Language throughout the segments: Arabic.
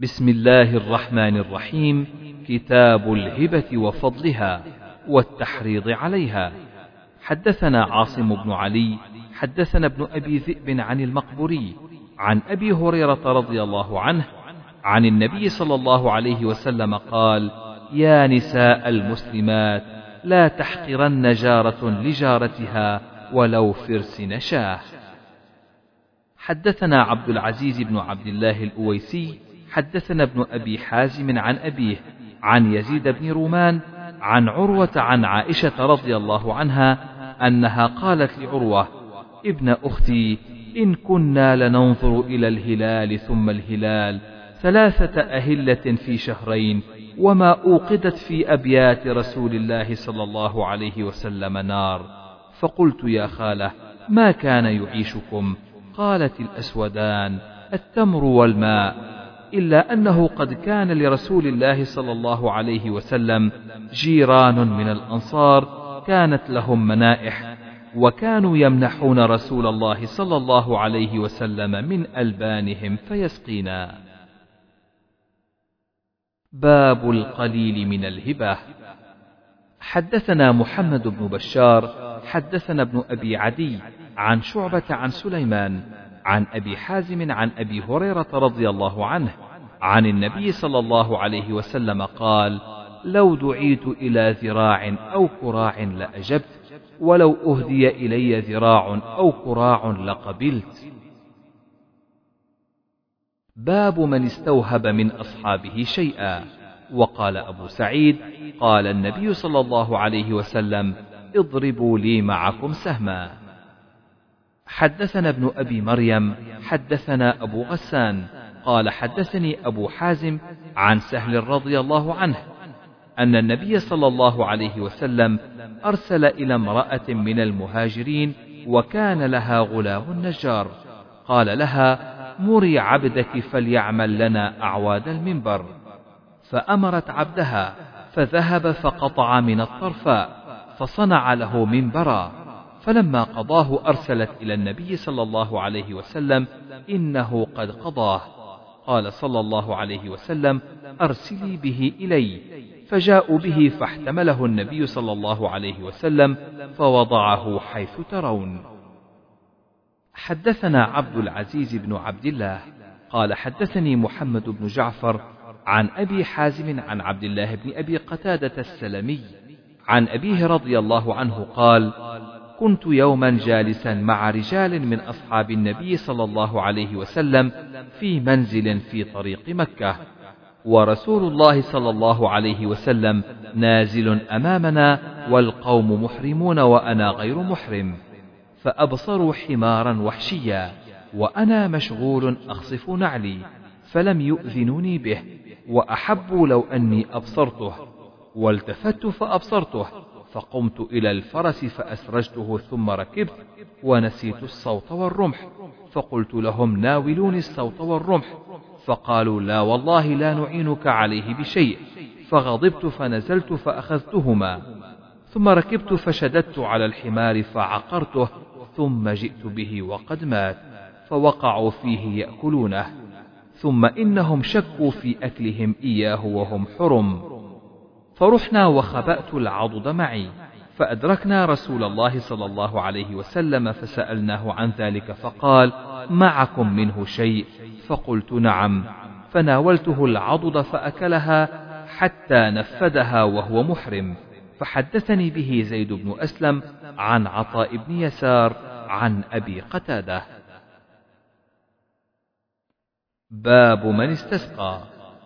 بسم الله الرحمن الرحيم. كتاب الهبة وفضلها والتحريض عليها. حدثنا عاصم بن علي حدثنا ابن أبي ذئب عن المقبوري عن أبي هريرة رضي الله عنه عن النبي صلى الله عليه وسلم قال يا نساء المسلمات لا تحقرن جارة لجارتها ولو فرس نشاه. حدثنا عبد العزيز بن عبد الله الأويسي حدثنا ابن أبي حازم عن أبيه عن يزيد بن رومان عن عروة عن عائشة رضي الله عنها أنها قالت لعروة ابن أختي إن كنا لننظر إلى الهلال ثم الهلال ثلاثة أهلة في شهرين وما أوقدت في أبيات رسول الله صلى الله عليه وسلم نار. فقلت يا خالة ما كان يعيشكم؟ قالت الأسودان التمر والماء. إلا أنه قد كان لرسول الله صلى الله عليه وسلم جيران من الأنصار كانت لهم منائح وكانوا يمنحون رسول الله صلى الله عليه وسلم من ألبانهم فيسقينا. باب القليل من الهبة. حدثنا محمد بن بشار حدثنا ابن أبي عدي عن شعبة عن سليمان عن أبي حازم عن أبي هريرة رضي الله عنه عن النبي صلى الله عليه وسلم قال لو دعيت إلى ذراع أو كراع لأجبت ولو أهدي إلي ذراع أو كراع لقبلت. باب من استوهب من أصحابه شيئا. وقال أبو سعيد قال النبي صلى الله عليه وسلم اضربوا لي معكم سهما. حدثنا ابن أبي مريم حدثنا أبو غسان قال حدثني أبو حازم عن سهل رضي الله عنه أن النبي صلى الله عليه وسلم أرسل إلى امرأة من المهاجرين وكان لها غلام نجار قال لها مري عبدك فليعمل لنا أعواد المنبر. فأمرت عبدها فذهب فقطع من الطرفاء فصنع له منبرا. فلما قضاه أرسلت إلى النبي صلى الله عليه وسلم إنه قد قضاه. قال صلى الله عليه وسلم أرسلي به إلي. فجاءوا به فاحتمله النبي صلى الله عليه وسلم فوضعه حيث ترون. حدثنا عبد العزيز بن عبد الله. قال حدثني محمد بن جعفر عن أبي حازم عن عبد الله بن أبي قتادة السلمي. عن أبيه رضي الله عنه قال كنت يوما جالسا مع رجال من أصحاب النبي صلى الله عليه وسلم في منزل في طريق مكة ورسول الله صلى الله عليه وسلم نازل أمامنا والقوم محرمون وأنا غير محرم فأبصروا حمارا وحشيا وأنا مشغول أخصف نعلي فلم يؤذنوني به وأحبوا لو أني أبصرته والتفت فأبصرته فقمت إلى الفرس فأسرجته ثم ركبت ونسيت الصوت والرمح. فقلت لهم ناولوني الصوت والرمح. فقالوا لا والله لا نعينك عليه بشيء. فغضبت فنزلت فأخذتهما. ثم ركبت فشددت على الحمار فعقرته. ثم جئت به وقد مات. فوقعوا فيه يأكلونه. ثم إنهم شكوا في أكلهم إياه وهم حرم. فرحنا وخبأت العضد معي فأدركنا رسول الله صلى الله عليه وسلم فسألناه عن ذلك فقال معكم منه شيء؟ فقلت نعم. فناولته العضد فأكلها حتى نفدها وهو محرم فحدثني به زيد بن أسلم عن عطاء بن يسار عن أبي قتادة. باب من استسقى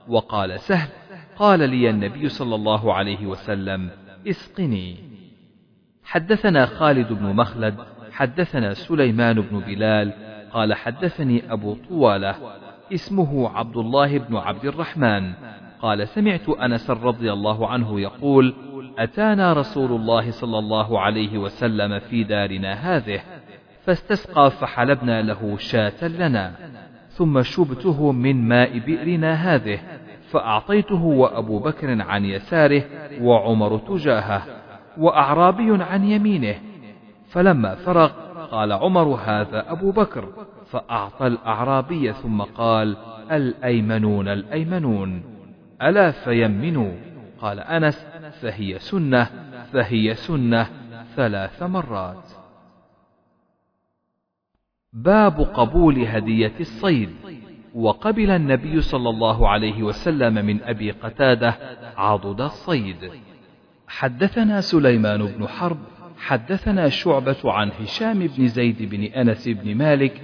وقال سهل قال لي النبي صلى الله عليه وسلم اسقني. حدثنا خالد بن مخلد حدثنا سليمان بن بلال قال حدثني أبو طوالة اسمه عبد الله بن عبد الرحمن. قال سمعت أنس رضي الله عنه يقول أتانا رسول الله صلى الله عليه وسلم في دارنا هذه فاستسقى فحلبنا له شاة لنا ثم شبته من ماء بئرنا هذه فأعطيته وأبو بكر عن يساره وعمر تجاهه وأعرابي عن يمينه فلما فرغ قال عمر هذا أبو بكر فأعطى الأعرابي ثم قال الأيمنون الأيمنون. ألا فيمنوا؟ قال أنس فهي سنة فهي سنة ثلاث مرات. باب قبول هدية الصيد. وقبل النبي صلى الله عليه وسلم من أبي قتادة عضد الصيد. حدثنا سليمان بن حرب حدثنا شعبة عن هشام بن زيد بن أنس بن مالك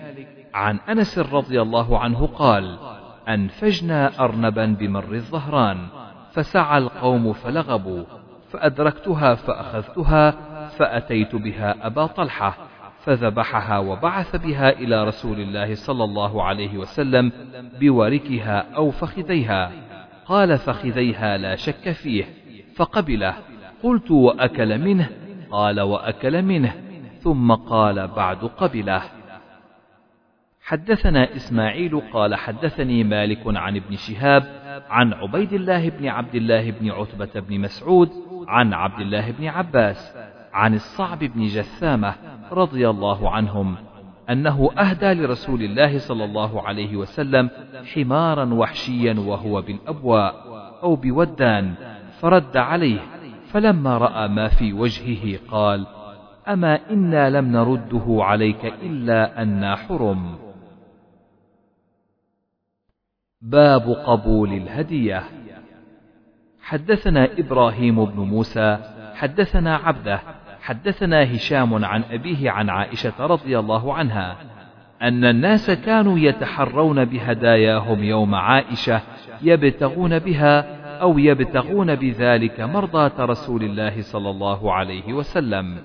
عن أنس رضي الله عنه قال أنفجنا أرنبا بمر الظهران فسعى القوم فلغبوا فأدركتها فأخذتها فأتيت بها أبا طلحة فذبحها وبعث بها إلى رسول الله صلى الله عليه وسلم بوركها أو فخذيها. قال فخذيها لا شك فيه. فقبله. قلت وأكل منه؟ قال وأكل منه. ثم قال بعد قبله. حدثنا إسماعيل قال حدثني مالك عن ابن شهاب عن عبيد الله بن عبد الله بن عتبة بن مسعود عن عبد الله بن عباس عن الصعب بن جثامة رضي الله عنهم أنه أهدى لرسول الله صلى الله عليه وسلم حمارا وحشيا وهو بالأبواء أو بودان فرد عليه فلما رأى ما في وجهه قال أما إنا لم نرده عليك إلا أنا حرم. باب قبول الهدية. حدثنا إبراهيم بن موسى حدثنا عبده حدثنا هشام عن أبيه عن عائشة رضي الله عنها أن الناس كانوا يتحرون بهداياهم يوم عائشة يبتغون بها أو يبتغون بذلك مرضاة رسول الله صلى الله عليه وسلم.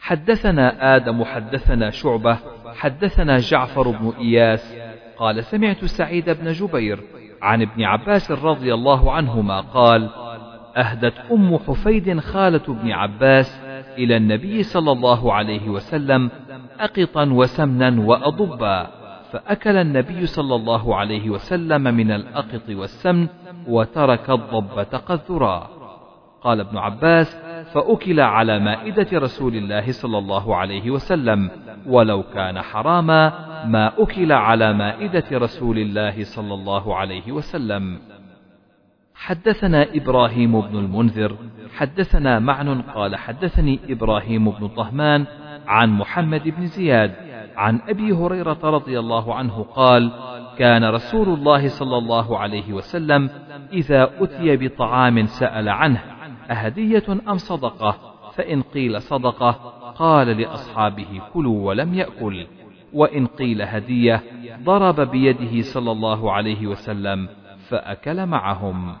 حدثنا آدم حدثنا شعبة حدثنا جعفر بن إياس قال سمعت سعيد بن جبير عن ابن عباس رضي الله عنهما قال أهدت أم حفيد خالة ابن عباس إلى النبي صلى الله عليه وسلم أقطا وسمنا وأضبا فأكل النبي صلى الله عليه وسلم من الأقط والسمن وترك الضبة قذرا قال ابن عباس فأكل على مائدة رسول الله صلى الله عليه وسلم ولو كان حراما ما أكل على مائدة رسول الله صلى الله عليه وسلم. حدثنا إبراهيم بن المنذر حدثنا معن قال حدثني إبراهيم بن طهمان عن محمد بن زياد عن أبي هريرة رضي الله عنه قال كان رسول الله صلى الله عليه وسلم إذا أتي بطعام سأل عنه أهدية أم صدقة؟ فإن قيل صدقة قال لأصحابه كلوا ولم يأكل وإن قيل هدية ضرب بيده صلى الله عليه وسلم فأكل معهم.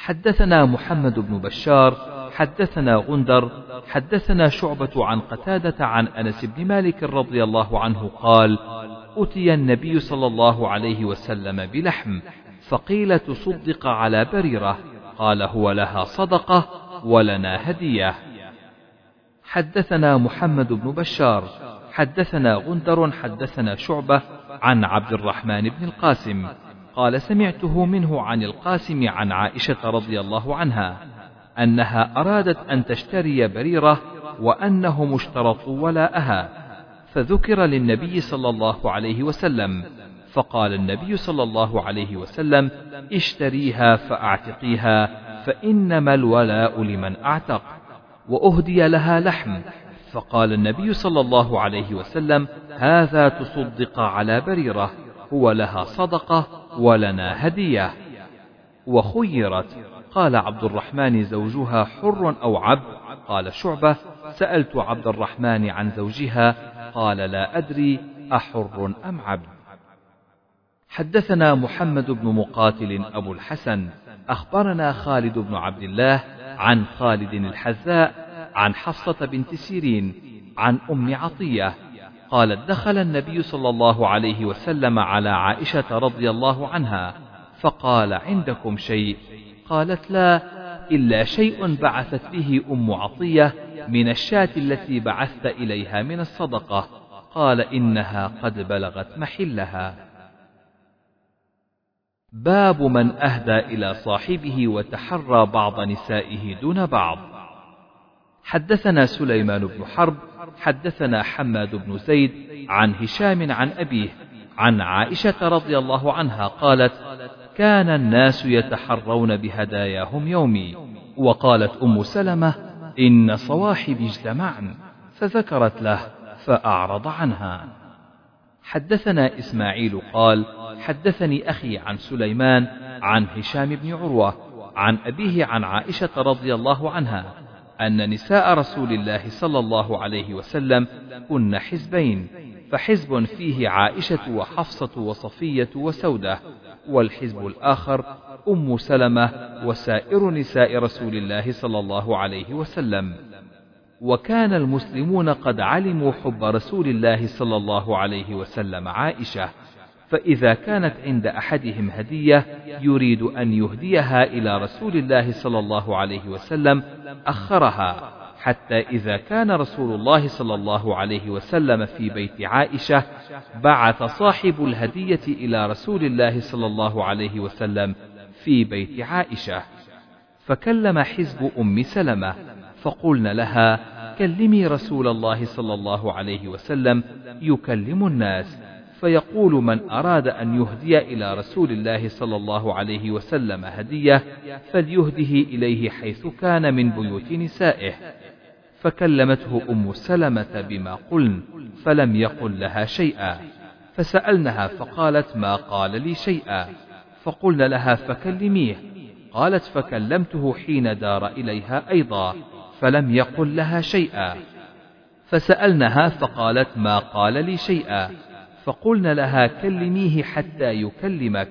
حدثنا محمد بن بشار حدثنا غندر حدثنا شعبة عن قتادة عن أنس بن مالك رضي الله عنه قال أتي النبي صلى الله عليه وسلم بلحم فقيل تصدق على بريرة قال هو لها صدقة ولنا هدية. حدثنا محمد بن بشار حدثنا غندر حدثنا شعبة عن عبد الرحمن بن القاسم. قال سمعته منه عن القاسم عن عائشة رضي الله عنها أنها أرادت أن تشتري بريرة وأنهم اشترطوا ولاءها فذكر للنبي صلى الله عليه وسلم فقال النبي صلى الله عليه وسلم اشتريها فأعتقيها فإنما الولاء لمن أعتق وأهدي لها لحم. فقال النبي صلى الله عليه وسلم هذا تصدق على بريرة هو لها صدقة ولنا هدية. وخيرت. قال عبد الرحمن زوجها حر أو عبد؟ قال شعبة. سألت عبد الرحمن عن زوجها. قال لا أدري أحر أم عبد. حدثنا محمد بن مقاتل أبو الحسن. أخبرنا خالد بن عبد الله عن خالد الحذاء عن حفصة بنت سيرين عن أم عطية. قالت دخل النبي صلى الله عليه وسلم على عائشة رضي الله عنها فقال عندكم شيء؟ قالت لا إلا شيء بعثت به أم عطية من الشاة التي بعثت إليها من الصدقة قال إنها قد بلغت محلها. باب من أهدى إلى صاحبه وتحرى بعض نسائه دون بعض. حدثنا سليمان بن حرب حدثنا حماد بن زيد عن هشام عن أبيه عن عائشة رضي الله عنها قالت كان الناس يتحرون بهداياهم يومي. وقالت أم سلمة إن صواحبي اجتمعن. فذكرت له فأعرض عنها. حدثنا إسماعيل قال حدثني أخي عن سليمان عن هشام بن عروة عن أبيه عن عائشة رضي الله عنها. أن نساء رسول الله صلى الله عليه وسلم كن حزبين فحزب فيه عائشة وحفصة وصفية وسودة والحزب الآخر أم سلمة وسائر نساء رسول الله صلى الله عليه وسلم. وكان المسلمون قد علموا حب رسول الله صلى الله عليه وسلم عائشة فإذا كانت عند أحدهم هدية يريد أن يهديها إلى رسول الله صلى الله عليه وسلم أخرها. حتى إذا كان رسول الله صلى الله عليه وسلم في بيت عائشة بعث صاحب الهدية إلى رسول الله صلى الله عليه وسلم في بيت عائشة. فكلم حزب أم سلمة فقلن لها كلمي رسول الله صلى الله عليه وسلم يكلم الناس. فيقول من أراد أن يهدي إلى رسول الله صلى الله عليه وسلم هدية فليهده إليه حيث كان من بيوت نسائه. فكلمته أم سلمة بما قلن فلم يقل لها شيئا. فسألنها فقالت ما قال لي شيئا. فقلن لها فكلميه. قالت فكلمته حين دار إليها أيضا فلم يقل لها شيئا. فسألنها فقالت ما قال لي شيئا. فقلن لها كلميه حتى يكلمك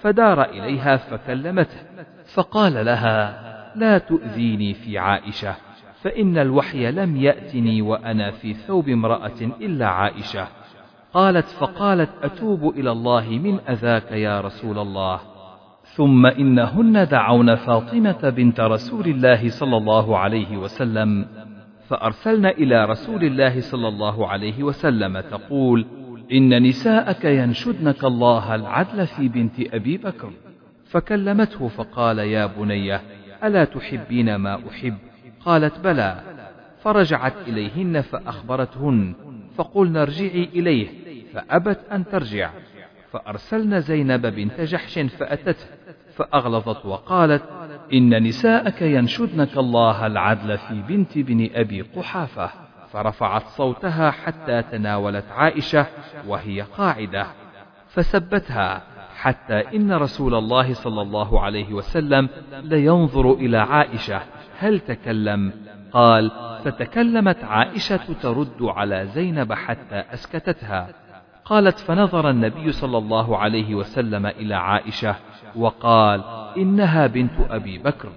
فدار إليها فكلمته فقال لها لا تؤذيني في عائشة فإن الوحي لم يأتني وأنا في ثوب امرأة إلا عائشة. قالت فقالت أتوب إلى الله من أذاك يا رسول الله. ثم إنهن دعون فاطمة بنت رسول الله صلى الله عليه وسلم فأرسلن إلى رسول الله صلى الله عليه وسلم تقول إن نساءك ينشدنك الله العدل في بنت أبي بكر. فكلمته فقال يا بني ألا تحبين ما أحب؟ قالت بلى. فرجعت إليهن فأخبرتهن فقلنا ارجعي إليه فأبت أن ترجع. فأرسلن زينب بنت جحش فأتته فأغلظت وقالت إن نساءك ينشدنك الله العدل في بنت بن أبي قحافة. فرفعت صوتها حتى تناولت عائشة وهي قاعدة فسبتها حتى إن رسول الله صلى الله عليه وسلم لينظر إلى عائشة هل تكلم؟ قال فتكلمت عائشة ترد على زينب حتى أسكتتها قالت فنظر النبي صلى الله عليه وسلم إلى عائشة وقال إنها بنت أبي بكر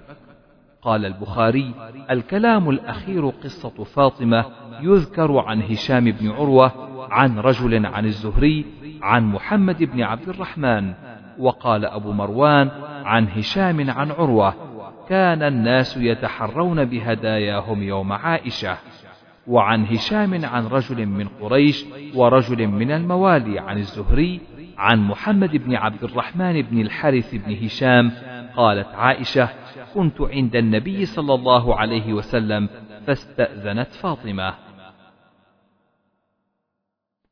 قال البخاري الكلام الأخير قصة فاطمة يذكر عن هشام بن عروة عن رجل عن الزهري عن محمد بن عبد الرحمن وقال أبو مروان عن هشام عن عروة كان الناس يتحرون بهداياهم يوم عائشة وعن هشام عن رجل من قريش ورجل من الموالي عن الزهري عن محمد بن عبد الرحمن بن الحارث بن هشام قالت عائشة كنت عند النبي صلى الله عليه وسلم فاستأذنت فاطمة.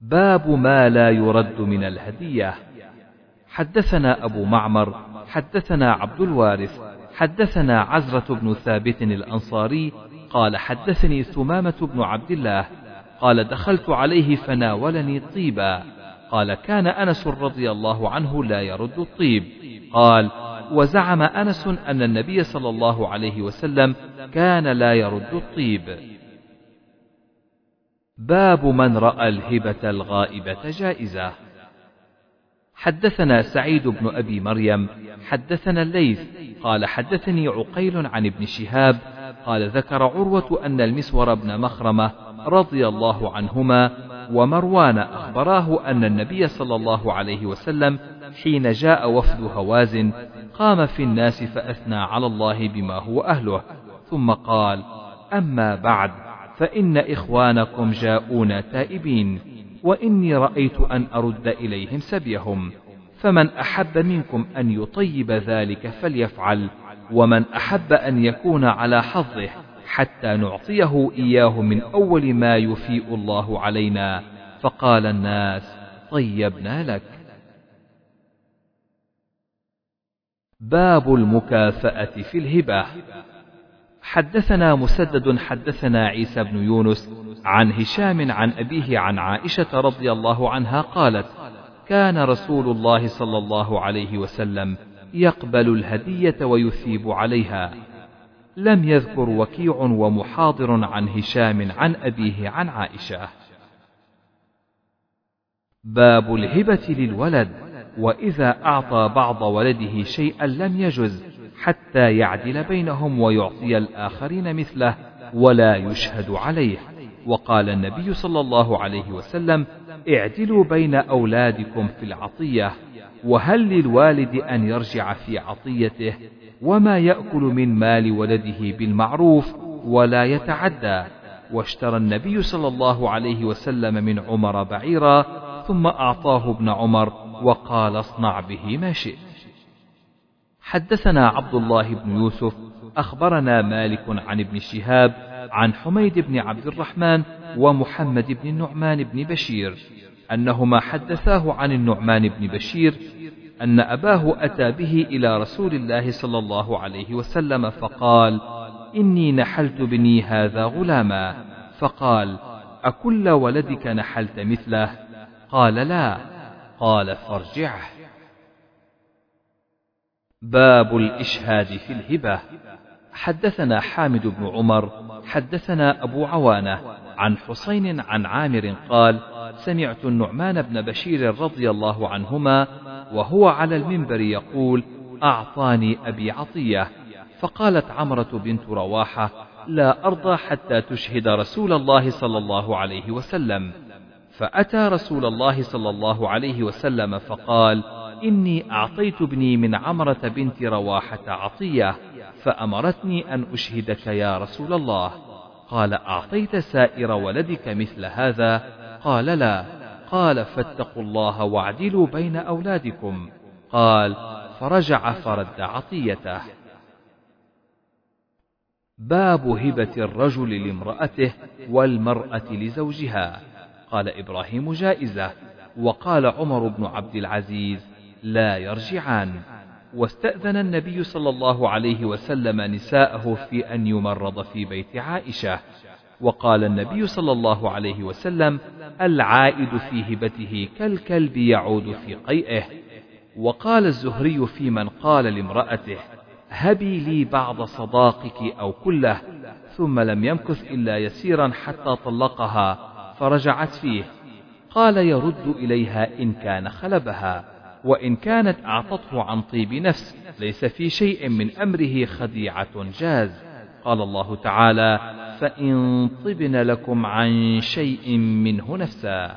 باب ما لا يرد من الهدية. حدثنا أبو معمر حدثنا عبد الوارث حدثنا عزرة بن ثابت الأنصاري قال حدثني ثمامة بن عبد الله قال دخلت عليه فناولني طيبا قال كان أنس رضي الله عنه لا يرد الطيب قال وزعم أنس أن النبي صلى الله عليه وسلم كان لا يرد الطيب. باب من رأى الهبة الغائبة جائزة. حدثنا سعيد بن أبي مريم حدثنا الليث قال حدثني عقيل عن ابن شهاب قال ذكر عروة أن المسور بن مخرمة رضي الله عنهما ومروان أخبراه أن النبي صلى الله عليه وسلم حين جاء وفد هوازن قام في الناس فأثنى على الله بما هو أهله ثم قال أما بعد فإن إخوانكم جاءون تائبين وإني رأيت أن أرد إليهم سبيهم فمن أحب منكم أن يطيب ذلك فليفعل ومن أحب أن يكون على حظه حتى نعطيه إياه من أول ما يفيء الله علينا فقال الناس طيبنا لك. باب المكافأة في الهبة. حدثنا مسدد حدثنا عيسى بن يونس عن هشام عن أبيه عن عائشة رضي الله عنها قالت كان رسول الله صلى الله عليه وسلم يقبل الهدية ويثيب عليها. لم يذكر وكيع ومحاضر عن هشام عن أبيه عن عائشة. باب الهبة للولد. وإذا أعطى بعض ولده شيئا لم يجز حتى يعدل بينهم ويعطي الآخرين مثله ولا يشهد عليه. وقال النبي صلى الله عليه وسلم اعدلوا بين أولادكم في العطية وهل للوالد أن يرجع في عطيته؟ وما يأكل من مال ولده بالمعروف ولا يتعدى. واشترى النبي صلى الله عليه وسلم من عمر بعيرا ثم أعطاه ابن عمر وقال اصنع به ما شئت. حدثنا عبد الله بن يوسف أخبرنا مالك عن ابن شهاب عن حميد بن عبد الرحمن ومحمد بن النعمان بن بشير أنهما حدثاه عن النعمان بن بشير أن أباه أتى به إلى رسول الله صلى الله عليه وسلم فقال: إني نحلت بني هذا غلاما، فقال: أكل ولدك نحلت مثله؟ قال لا، قال فارجعه. باب الإشهاد في الهبة. حدثنا حامد بن عمر حدثنا أبو عوانة عن حسين عن عامر قال سمعت النعمان بن بشير رضي الله عنهما وهو على المنبر يقول أعطاني أبي عطية. فقالت عمرة بنت رواحة لا أرضى حتى تشهد رسول الله صلى الله عليه وسلم. فأتى رسول الله صلى الله عليه وسلم فقال إني أعطيت ابني من عمرة بنت رواحة عطية فأمرتني أن أشهدك يا رسول الله. قال أعطيت سائر ولدك مثل هذا؟ قال لا. قال فاتقوا الله واعدلوا بين أولادكم. قال فرجع فرد عطيته. باب هبة الرجل لامرأته والمرأة لزوجها. قال إبراهيم جائزة وقال عمر بن عبد العزيز لا يرجعان. واستأذن النبي صلى الله عليه وسلم نساءه في أن يمرض في بيت عائشة. وقال النبي صلى الله عليه وسلم العائد في هبته كالكلب يعود في قيئه. وقال الزهري في من قال لامرأته هبي لي بعض صداقك أو كله ثم لم يمكث إلا يسيرا حتى طلقها. فرجعت فيه. قال يرد إليها إن كان خلبها وإن كانت أعطته عن طيب نفس ليس في شيء من أمره خديعة جاز. قال الله تعالى فإن طبن لكم عن شيء منه نفسا.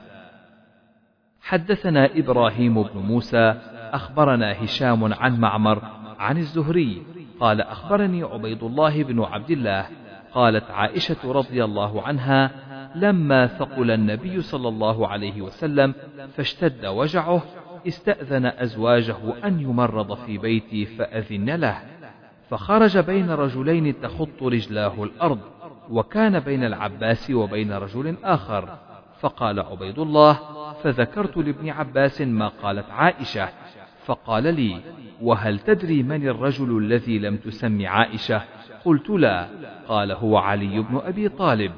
حدثنا إبراهيم بن موسى أخبرنا هشام عن معمر عن الزهري قال أخبرني عبيد الله بن عبد الله قالت عائشة رضي الله عنها لما ثقل النبي صلى الله عليه وسلم فاشتد وجعه استأذن أزواجه أن يمرض في بيتي فأذن له. فخرج بين رجلين تخط رجلاه الأرض وكان بين العباس وبين رجل آخر. فقال عبيد الله فذكرت لابن عباس ما قالت عائشة. فقال لي وهل تدري من الرجل الذي لم تسم عائشة؟ قلت لا قال هو علي بن أبي طالب.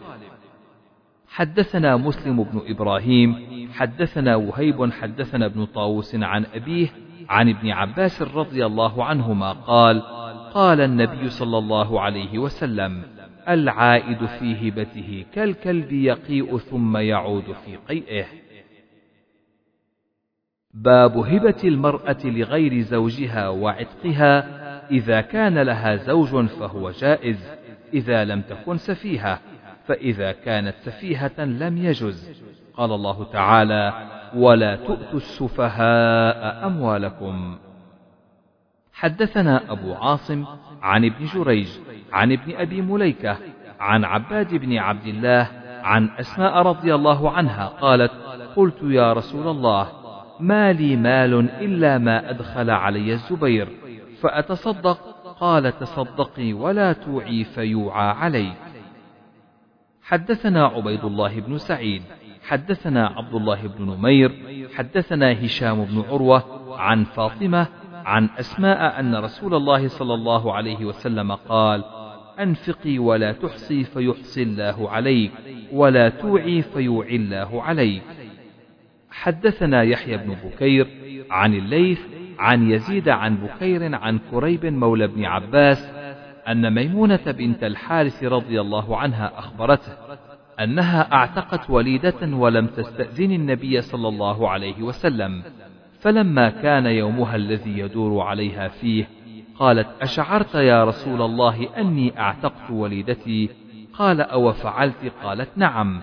حدثنا مسلم بن إبراهيم حدثنا وهيب حدثنا ابن طاووس عن أبيه عن ابن عباس رضي الله عنهما قال قال النبي صلى الله عليه وسلم العائد في هبته كالكلب يقيء ثم يعود في قيئه. باب هبة المرأة لغير زوجها وعتقها إذا كان لها زوج فهو جائز إذا لم تكن سفيهة. فإذا كانت سفيهة لم يجز. قال الله تعالى ولا تؤتوا السفهاء أموالكم. حدثنا أبو عاصم عن ابن جريج عن ابن أبي مليكة عن عباد بن عبد الله عن أسماء رضي الله عنها قالت قلت يا رسول الله ما لي مال إلا ما أدخل علي الزبير فأتصدق؟ قال تصدقي ولا توعي فيوعى عليك. حدثنا عبيد الله بن سعيد حدثنا عبد الله بن نمير حدثنا هشام بن عروة عن فاطمة عن أسماء أن رسول الله صلى الله عليه وسلم قال أنفقي ولا تحصي فيحصي الله عليك ولا توعي فيوعي الله عليك. حدثنا يحيى بن بكير عن الليث عن يزيد عن بكير عن كريب مولى بن عباس أن ميمونة بنت الحارث رضي الله عنها أخبرته أنها أعتقت وليدة ولم تستأذن النبي صلى الله عليه وسلم فلما كان يومها الذي يدور عليها فيه قالت أشعرت يا رسول الله أني أعتقت وليدتي؟ قال أو فعلت قالت نعم.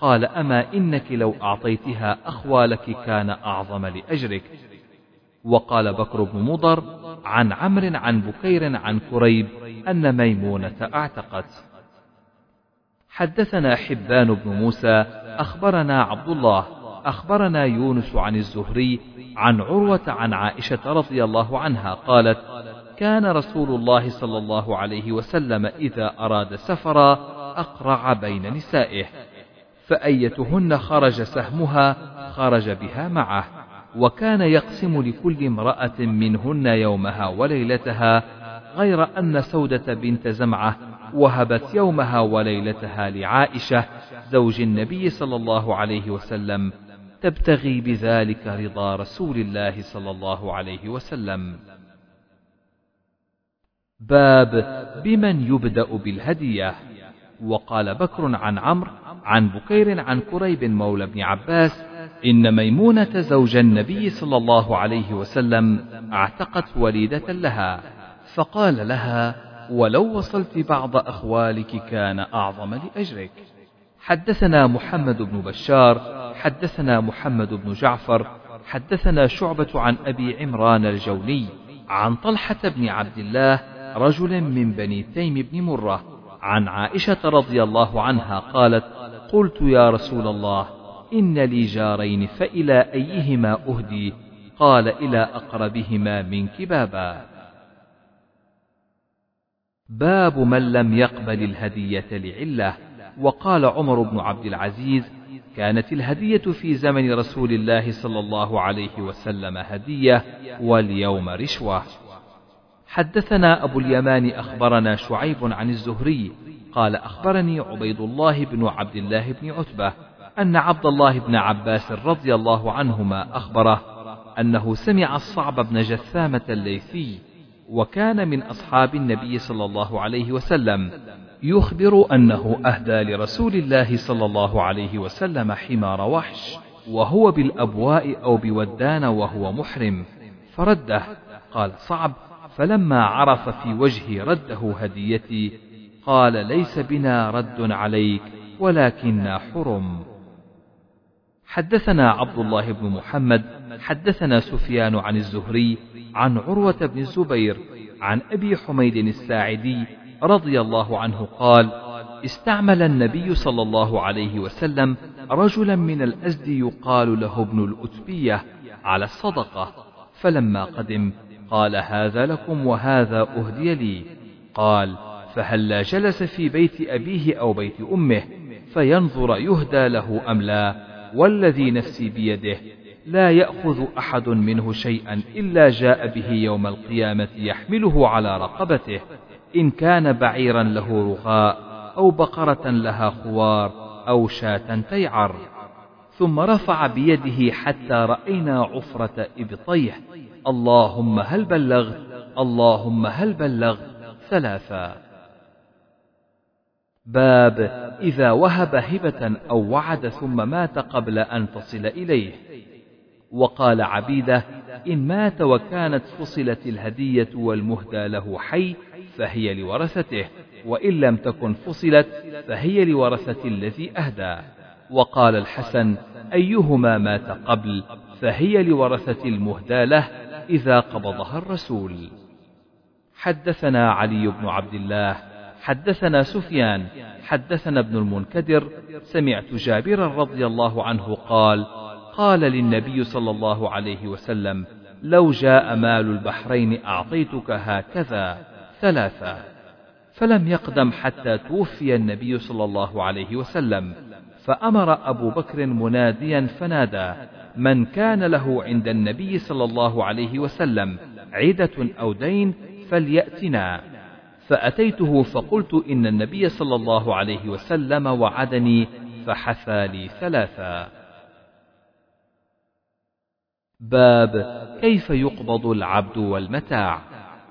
قال أما إنك لو أعطيتها أخوالك كان أعظم لأجرك. وقال بكر بن مضر عن عمرو عن بكير عن كريب أن ميمونة أعتقت. حدثنا حبان بن موسى أخبرنا عبد الله أخبرنا يونس عن الزهري عن عروة عن عائشة رضي الله عنها قالت كان رسول الله صلى الله عليه وسلم إذا أراد سفرا أقرع بين نسائه فأيتهن خرج سهمها خرج بها معه. وكان يقسم لكل امرأة منهن يومها وليلتها غير أن سودة بنت زمعة وهبت يومها وليلتها لعائشة زوج النبي صلى الله عليه وسلم تبتغي بذلك رضا رسول الله صلى الله عليه وسلم. باب بمن يبدأ بالهدية. وقال بكر عن عمرو عن بكير عن كريب مولى بن عباس إن ميمونة زوج النبي صلى الله عليه وسلم اعتقت وليدة لها فقال لها ولو وصلت بعض أخوالك كان أعظم لأجرك. حدثنا محمد بن بشار حدثنا محمد بن جعفر حدثنا شعبة عن أبي عمران الجوني عن طلحة بن عبد الله رجل من بني تيم بن مرة عن عائشة رضي الله عنها قالت قلت يا رسول الله إن لي جارين فإلى أيهما أهدي؟ قال إلى أقربهما منك بابا باب من لم يقبل الهدية لعلة. وقال عمر بن عبد العزيز كانت الهدية في زمن رسول الله صلى الله عليه وسلم هدية واليوم رشوة. حدثنا أبو اليمان أخبرنا شعيب عن الزهري قال أخبرني عبيد الله بن عبد الله بن عتبة. أن عبد الله بن عباس رضي الله عنهما أخبره أنه سمع الصعب بن جثامة الليثي وكان من أصحاب النبي صلى الله عليه وسلم يخبر أنه أهدى لرسول الله صلى الله عليه وسلم حمار وحش وهو بالأبواء أو بودان وهو محرم فرده قال صعب فلما عرف في وجهي رده هديتي قال ليس بنا رد عليك ولكننا حرم. حدثنا عبد الله بن محمد حدثنا سفيان عن الزهري عن عروة بن الزبير عن أبي حميد الساعدي رضي الله عنه قال استعمل النبي صلى الله عليه وسلم رجلا من الأزد يقال له ابن الأتبية على الصدقة فلما قدم قال هذا لكم وهذا أهدي لي. قال فهلا جلس في بيت أبيه أو بيت أمه فينظر يهدى له أم لا؟ والذي نفسي بيده لا يأخذ أحد منه شيئا إلا جاء به يوم القيامة يحمله على رقبته إن كان بعيرا له رغاء أو بقرة لها خوار أو شاة تيعر. ثم رفع بيده حتى رأينا عفرة إبطيه اللهم هل بلغت اللهم هل بلغت ثلاثا. باب إذا وهب هبة أو وعد ثم مات قبل أن تصل إليه. وقال عبيدة إن مات وكانت فصلت الهدية والمهدى له حي فهي لورثته وإن لم تكن فصلت فهي لورثة الذي أهدى. وقال الحسن أيهما مات قبل فهي لورثة المهدى له إذا قبضها الرسول. حدثنا علي بن عبد الله حدثنا سفيان حدثنا ابن المنكدر سمعت جابرا رضي الله عنه قال قال للنبي صلى الله عليه وسلم لو جاء مال البحرين أعطيتك هكذا ثلاثة. فلم يقدم حتى توفي النبي صلى الله عليه وسلم فأمر أبو بكر مناديا فنادى من كان له عند النبي صلى الله عليه وسلم عدة أو دين فليأتنا. فأتيته فقلت إن النبي صلى الله عليه وسلم وعدني فحثى لي ثلاثا. باب كيف يقبض العبد والمتاع.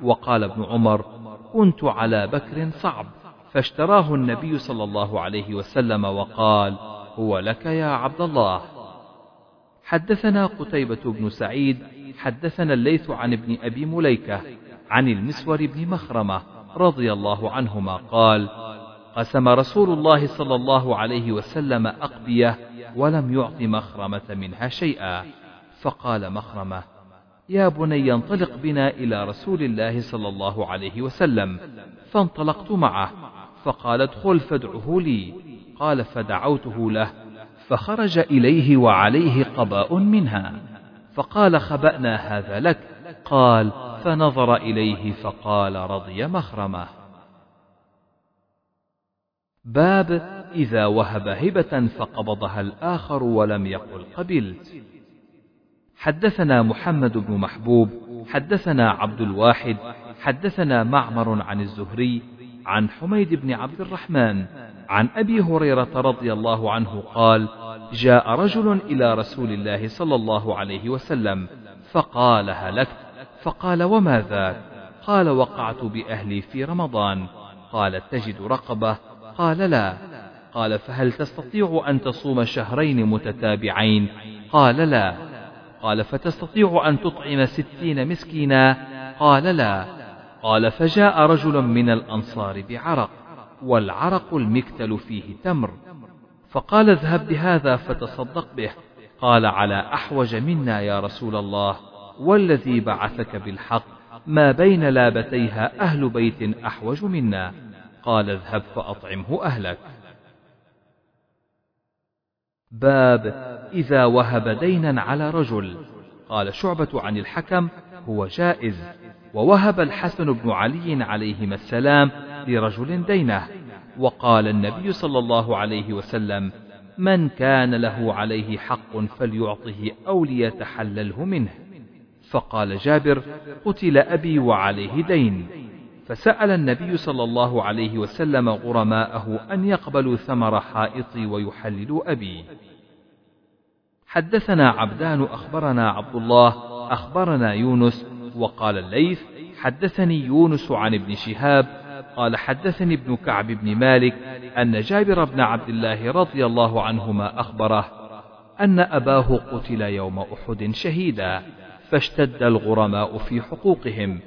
وقال ابن عمر كنت على بكر صعب فاشتراه النبي صلى الله عليه وسلم وقال هو لك يا عبد الله. حدثنا قتيبة بن سعيد حدثنا الليث عن ابن أبي مليكة عن المسور بن مخرمة رضي الله عنهما قال قسم رسول الله صلى الله عليه وسلم أقبية ولم يعط مخرمة منها شيئا. فقال مخرمة يا بني انطلق بنا إلى رسول الله صلى الله عليه وسلم. فانطلقت معه فقال ادخل فادعه لي. قال فدعوته له فخرج إليه وعليه قباء منها. فقال خبأنا هذا لك؟ قال فنظر إليه فقال رضي مخرمه. باب إذا وهب هبة فقبضها الآخر ولم يقل قبلت. حدثنا محمد بن محبوب حدثنا عبد الواحد حدثنا معمر عن الزهري عن حميد بن عبد الرحمن عن أبي هريرة رضي الله عنه قال جاء رجل إلى رسول الله صلى الله عليه وسلم فقال هلكت. فقال وما ذاك قال وقعت بأهلي في رمضان. قال تجد رقبة؟ قال لا. قال فهل تستطيع أن تصوم شهرين متتابعين؟ قال لا. قال فتستطيع أن تطعم ستين مسكينا؟ قال لا. قال فجاء رجل من الأنصار بعرق والعرق المكتل فيه تمر. فقال اذهب بهذا فتصدق به. قال على أحوج منا يا رسول الله. والذي بعثك بالحق ما بين لابتيها أهل بيت أحوج منا. قال اذهب فأطعمه أهلك. باب إذا وهب دينا على رجل. قال شعبة عن الحكم هو جائز. ووهب الحسن بن علي عليهما السلام لرجل دينه. وقال النبي صلى الله عليه وسلم من كان له عليه حق فليعطه أو ليتحلله منه. فقال جابر قتل أبي وعليه دين. فسأل النبي صلى الله عليه وسلم غرماءه أن يقبلوا ثمر حائطي ويحللوا أبي. حدثنا عبدان أخبرنا عبد الله أخبرنا يونس وقال الليث حدثني يونس عن ابن شهاب قال حدثني ابن كعب بن مالك أن جابر بن عبد الله رضي الله عنهما أخبره أن أباه قتل يوم أحد شهيدا. فاشتد الغرماء في حقوقهم.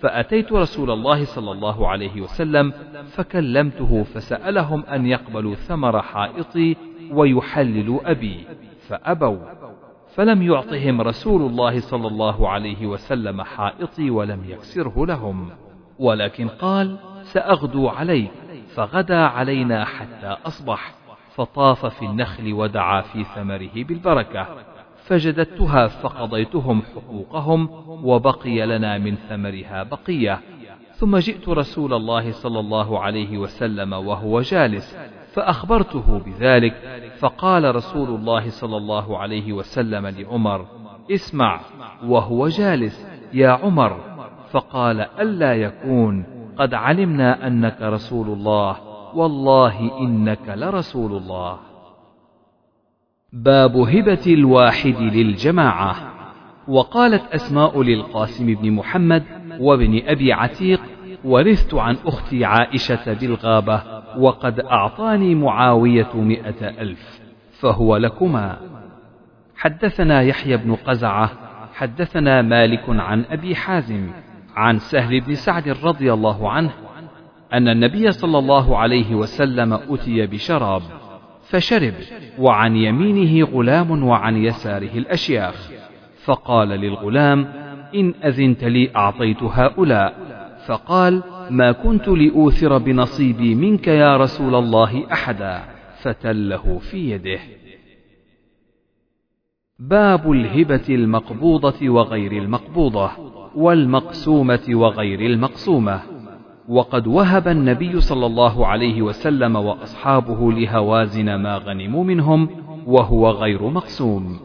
فأتيت رسول الله صلى الله عليه وسلم فكلمته فسألهم أن يقبلوا ثمر حائطي ويحللوا أبي فأبوا. فلم يعطهم رسول الله صلى الله عليه وسلم حائطي ولم يكسره لهم. ولكن قال سأغدو عليك. فغدا علينا حتى أصبح فطاف في النخل ودعا في ثمره بالبركة. فجددتها فقضيتهم حقوقهم وبقي لنا من ثمرها بقية. ثم جئت رسول الله صلى الله عليه وسلم وهو جالس فأخبرته بذلك فقال رسول الله صلى الله عليه وسلم لعمر اسمع وهو جالس يا عمر. فقال ألا يكون قد علمنا أنك رسول الله والله إنك لرسول الله. باب هبة الواحد للجماعة. وقالت أسماء للقاسم بن محمد وابن أبي عتيق ورثت عن أختي عائشة بالغابة وقد أعطاني معاوية مئة ألف فهو لكما. حدثنا يحيى بن قزعة حدثنا مالك عن أبي حازم عن سهل بن سعد رضي الله عنه أن النبي صلى الله عليه وسلم أتي بشراب. فشرب وعن يمينه غلام وعن يساره الأشياخ. فقال للغلام إن أذنت لي أعطيت هؤلاء. فقال ما كنت لأوثر بنصيبي منك يا رسول الله أحدا. فتله في يده. باب الهبة المقبوضة وغير المقبوضة والمقسومة وغير المقسومة. وقد وهب النبي صلى الله عليه وسلم وأصحابه لهوازن ما غنموا منهم وهو غير مقسوم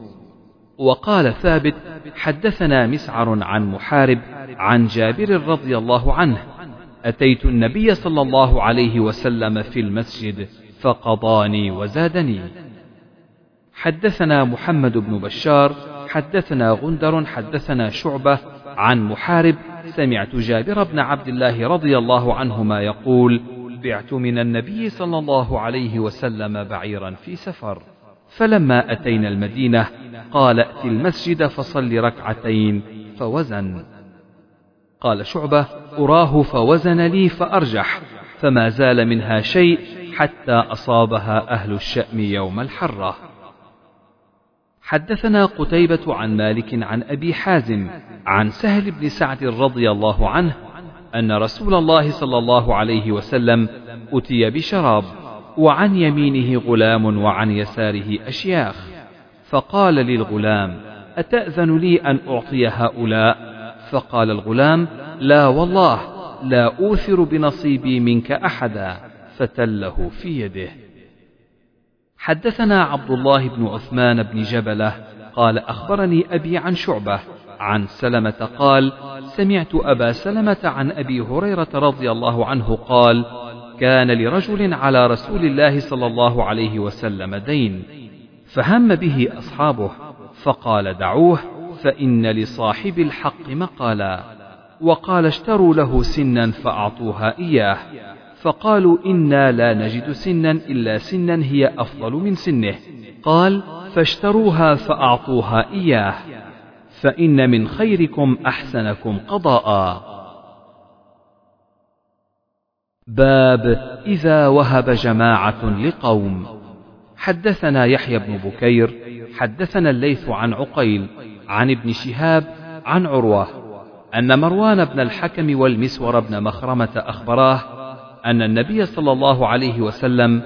وقال ثابت حدثنا مسعر عن محارب عن جابر رضي الله عنه أتيت النبي صلى الله عليه وسلم في المسجد فقضاني وزادني. حدثنا محمد بن بشار حدثنا غندر حدثنا شعبة عن محارب سمعت جابر بن عبد الله رضي الله عنهما يقول بعت من النبي صلى الله عليه وسلم بعيرا في سفر. فلما أتينا المدينة قال ائت المسجد فصل ركعتين. فوزن. قال شعبة أراه فوزن لي فأرجح فما زال منها شيء حتى أصابها أهل الشأم يوم الحرة. حدثنا قتيبة عن مالك عن أبي حازم عن سهل بن سعد رضي الله عنه أن رسول الله صلى الله عليه وسلم أتي بشراب وعن يمينه غلام وعن يساره أشياخ فقال للغلام أتأذن لي أن أعطي هؤلاء؟ فقال الغلام لا والله لا أوثر بنصيبي منك أحدا فتله في يده. حدثنا عبد الله بن عثمان بن جبلة قال أخبرني أبي عن شعبة عن سلمة قال سمعت أبا سلمة عن أبي هريرة رضي الله عنه قال كان لرجل على رسول الله صلى الله عليه وسلم دين فهم به أصحابه فقال دعوه فإن لصاحب الحق مقالا وقال اشتروا له سنا فأعطوها إياه فقالوا إنا لا نجد سنا إلا سنا هي أفضل من سنه. قال فاشتروها فأعطوها إياه. فإن من خيركم أحسنكم قضاء. باب إذا وهب جماعة لقوم. حدثنا يحيى بن بكير حدثنا الليث عن عقيل عن ابن شهاب عن عروة أن مروان بن الحكم والمسور بن مخرمة أخبراه أن النبي صلى الله عليه وسلم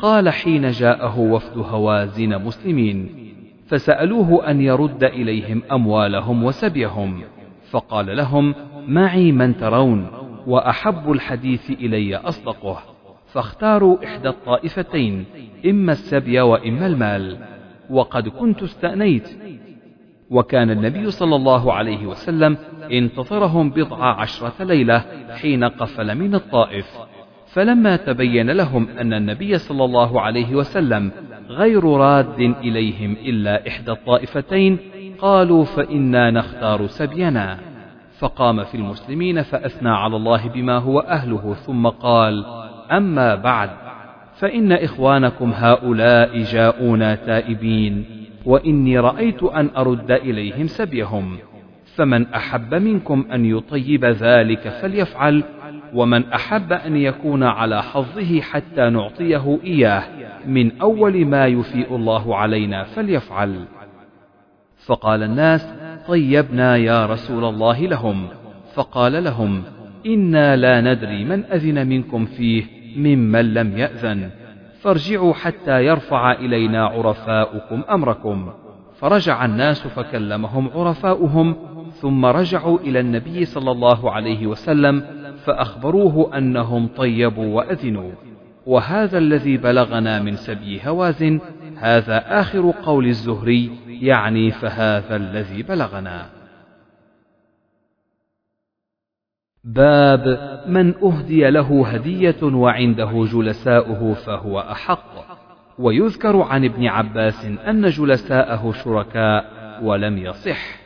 قال حين جاءه وفد هوازن مسلمين فسألوه أن يرد إليهم أموالهم وسبيهم فقال لهم معي من ترون وأحب الحديث إلي أصدقه فاختاروا إحدى الطائفتين إما السبي وإما المال وقد كنت استأنيت وكان النبي صلى الله عليه وسلم انتظرهم بضع عشرة ليلة حين قفل من الطائف. فلما تبين لهم أن النبي صلى الله عليه وسلم غير راد إليهم إلا إحدى الطائفتين قالوا فإنا نختار سبينا. فقام في المسلمين فأثنى على الله بما هو أهله ثم قال أما بعد فإن إخوانكم هؤلاء جاءونا تائبين وإني رأيت أن أرد إليهم سبيهم. فمن أحب منكم أن يطيب ذلك فليفعل ومن أحب أن يكون على حظه حتى نعطيه إياه من أول ما يفيء الله علينا فليفعل. فقال الناس طيبنا يا رسول الله لهم. فقال لهم إنا لا ندري من أذن منكم فيه ممن لم يأذن. فارجعوا حتى يرفع إلينا عرفاؤكم أمركم. فرجع الناس فكلمهم عرفاؤهم ثم رجعوا إلى النبي صلى الله عليه وسلم فأخبروه أنهم طيبوا وأذنوا. وهذا الذي بلغنا من سبي هوازن هذا آخر قول الزهري يعني فهذا الذي بلغنا. باب من أهدي له هدية وعنده جلساؤه فهو أحق. ويذكر عن ابن عباس أن جلساءه شركاء ولم يصح.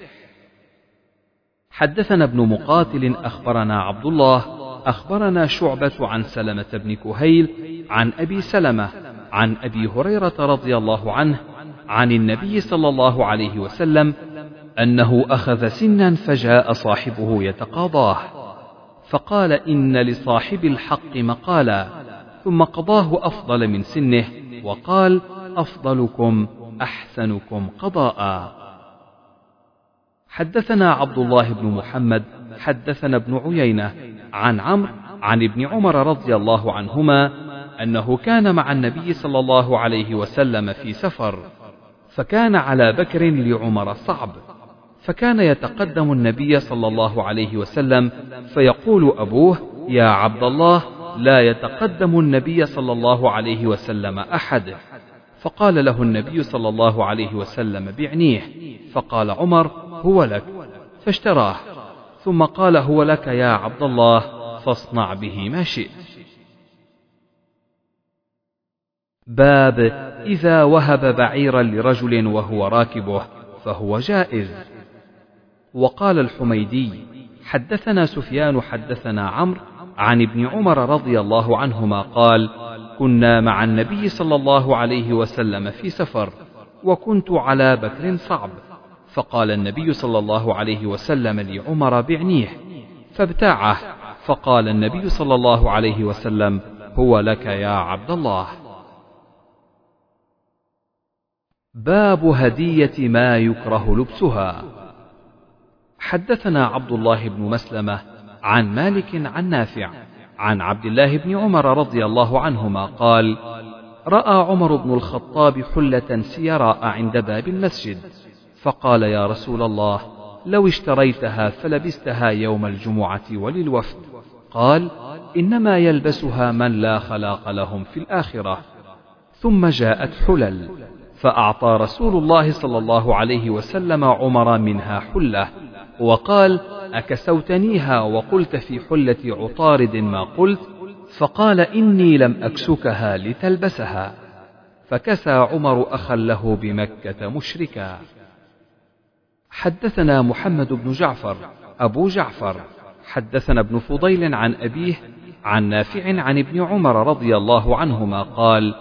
حدثنا ابن مقاتل أخبرنا عبد الله أخبرنا شعبة عن سلمة بن كهيل عن أبي سلمة عن أبي هريرة رضي الله عنه عن النبي صلى الله عليه وسلم أنه أخذ سنا فجاء صاحبه يتقاضاه فقال إن لصاحب الحق مقالا ثم قضاه أفضل من سنه وقال أفضلكم أحسنكم قضاء. حدثنا عبد الله بن محمد حدثنا ابن عيينة عن عمرو عن ابن عمر رضي الله عنهما أنه كان مع النبي صلى الله عليه وسلم في سفر فكان على بكر لعمر صعب فكان يتقدم النبي صلى الله عليه وسلم فيقول أبوه يا عبد الله لا يتقدم النبي صلى الله عليه وسلم أحد. فقال له النبي صلى الله عليه وسلم بعنيه. فقال عمر هو لك فاشتراه. ثم قال هو لك يا عبد الله فاصنع به ما شئت. باب إذا وهب بعيرا لرجل وهو راكبه فهو جائز. وقال الحميدي حدثنا سفيان حدثنا عمرو عن ابن عمر رضي الله عنهما قال كنا مع النبي صلى الله عليه وسلم في سفر وكنت على بكر صعب. فقال النبي صلى الله عليه وسلم لعمر بعنيه فابتاعه. فقال النبي صلى الله عليه وسلم هو لك يا عبد الله. باب هدية ما يكره لبسها. حدثنا عبد الله بن مسلمة عن مالك عن نافع عن عبد الله بن عمر رضي الله عنهما قال رأى عمر بن الخطاب حلة سيراء عند باب المسجد. فقال يا رسول الله لو اشتريتها فلبستها يوم الجمعة وللوفد. قال إنما يلبسها من لا خلاق لهم في الآخرة. ثم جاءت حلل فأعطى رسول الله صلى الله عليه وسلم عمر منها حلة وقال أكسوتنيها وقلت في حلة عطارد ما قلت؟ فقال إني لم أكسكها لتلبسها. فكسى عمر أخا له بمكة مشركا. حدثنا محمد بن جعفر أبو جعفر. حدثنا ابن فضيل عن أبيه عن نافع عن ابن عمر رضي الله عنهما قال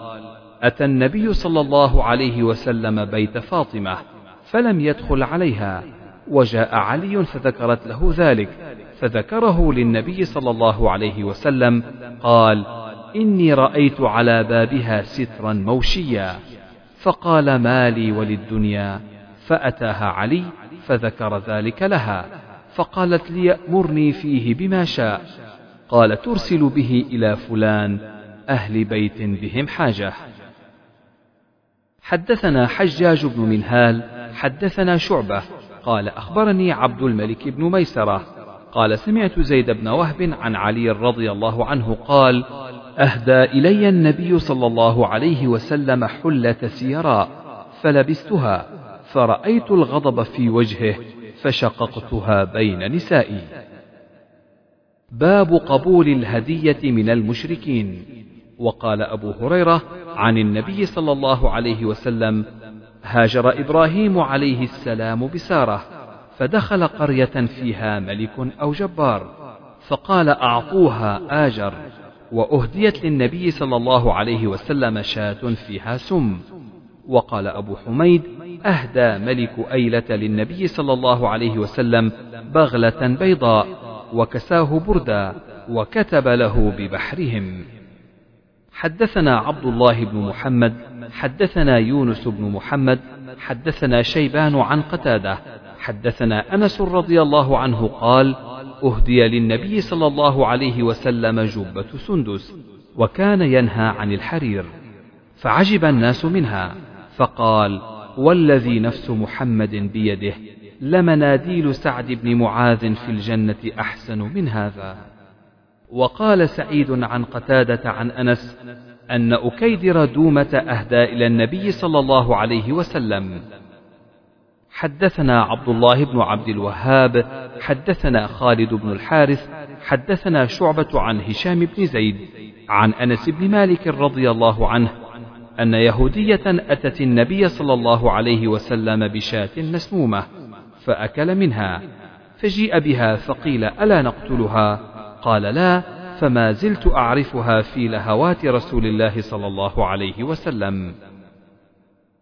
أتى النبي صلى الله عليه وسلم بيت فاطمة فلم يدخل عليها وجاء علي فذكرت له ذلك فذكره للنبي صلى الله عليه وسلم قال إني رأيت على بابها سترا موشيا فقال ما لي وللدنيا فأتاها علي فذكر ذلك لها فقالت ليأمرني فيه بما شاء. قال ترسل به إلى فلان أهل بيت بهم حاجة. حدثنا حجاج بن منهال حدثنا شعبة. قال أخبرني عبد الملك بن ميسرة. قال سمعت زيد بن وهب عن علي رضي الله عنه قال أهدى إلي النبي صلى الله عليه وسلم حلة سيراء فلبستها. فرأيت الغضب في وجهه فشققتها بين نسائي. باب قبول الهدية من المشركين. وقال أبو هريرة عن النبي صلى الله عليه وسلم هاجر إبراهيم عليه السلام بسارة فدخل قرية فيها ملك أو جبار فقال أعطوها آجر وأهديت للنبي صلى الله عليه وسلم شاة فيها سم. وقال أبو حميد أهدى ملك أيلة للنبي صلى الله عليه وسلم بغلة بيضاء وكساه بردا وكتب له ببحرهم. حدثنا عبد الله بن محمد حدثنا يونس بن محمد حدثنا شيبان عن قتادة حدثنا أنس رضي الله عنه قال أهدي للنبي صلى الله عليه وسلم جبة سندس وكان ينهى عن الحرير فعجب الناس منها. فقال والذي نفس محمد بيده لمناديل سعد بن معاذ في الجنة أحسن من هذا. وقال سعيد عن قتادة عن أنس أن أكيدر دومة أهدى إلى النبي صلى الله عليه وسلم. حدثنا عبد الله بن عبد الوهاب حدثنا خالد بن الحارث حدثنا شعبة عن هشام بن زيد عن أنس بن مالك رضي الله عنه أن يهودية أتت النبي صلى الله عليه وسلم بشاة مسمومة فأكل منها فجيء بها فقيل ألا نقتلها؟ قال لا فما زلت أعرفها في لهوات رسول الله صلى الله عليه وسلم.